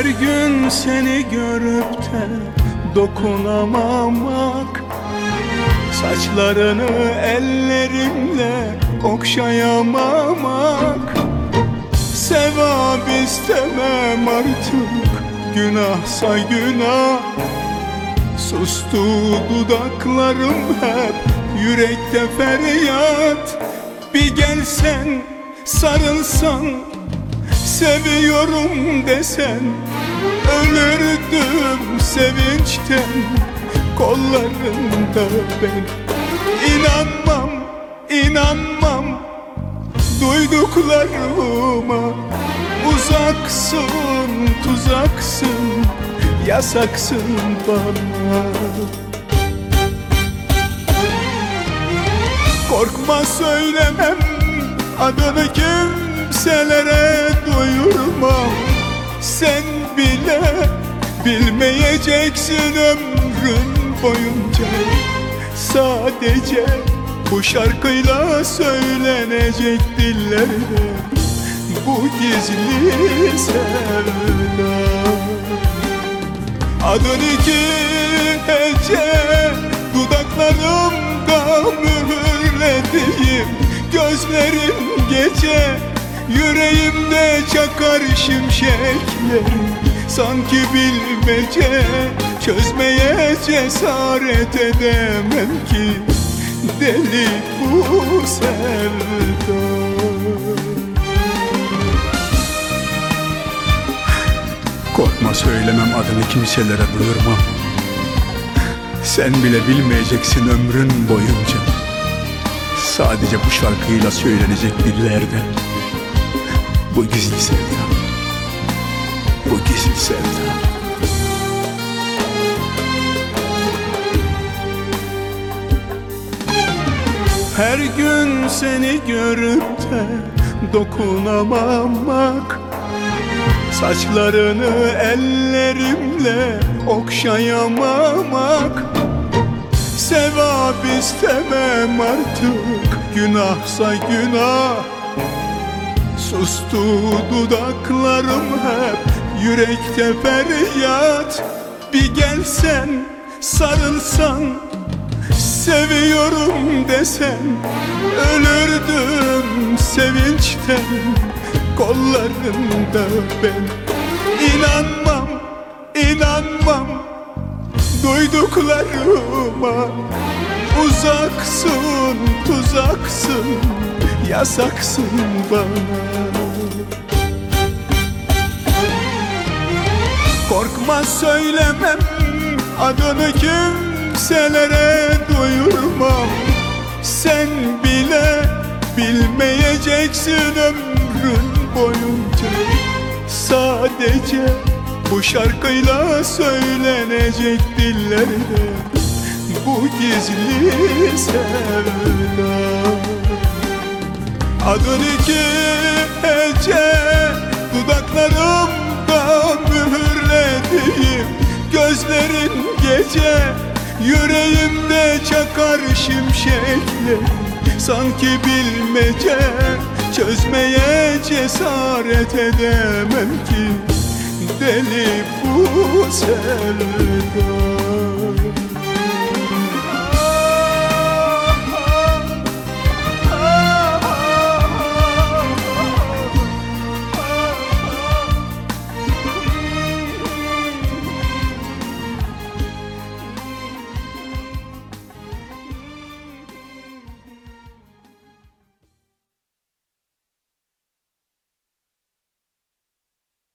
Her gün seni görüp de dokunamamak. Saçlarını ellerimle okşayamamak. Sevap istemem artık günahsa günah. Sustu dudaklarım hep yürekte feryat. Bir gelsen sarılsan seviyorum desen Ölürdüm sevinçten kollarında ben İnanmam, inanmam. Duyduklarıma Uzaksın, tuzaksın, yasaksın bana. Korkma söylemem adını kimselere Sen bile bilmeyeceksin ömrün boyunca. Sadece bu şarkıyla söylenecek dillerde Bu gizli sevda. Adın iki hece Dudaklarımda mühürlediğim Gözlerim gece Yüreğimde çakar şimşekler Sanki bilmece Çözmeye cesaret edemem ki. Deli bu sevda. Korkma söylemem adını kimselere duyurmam Sen bile bilmeyeceksin ömrün boyunca. Sadece bu şarkıyla söylenecek dillerde Bu gizli sevda. Bu gizli sevda. Her gün seni görüp de dokunamamak Saçlarını ellerimle okşayamamak. Sevap istemem artık günahsa günah Sustu dudaklarım hep yürekte feryat. Bir gelsen sarılsan seviyorum desen Ölürdüm sevinçten. Kollarında ben İnanmam, inanmam duyduklarıma Uzaksın, tuzaksın, yasaksın bana. Korkma söylemem. Adını kimselere duyurmam. Sen bile bilmeyeceksin ömrün boyunca. Sadece bu şarkıyla söylenecek dillerde Bu gizli sevda Adın iki hece Dudaklarımda mühürlediğim Gözlerin gece Yüreğimde çakar şimşekler Sanki bilmece Çözmeye cesaret edemem ki. Deli bu sevda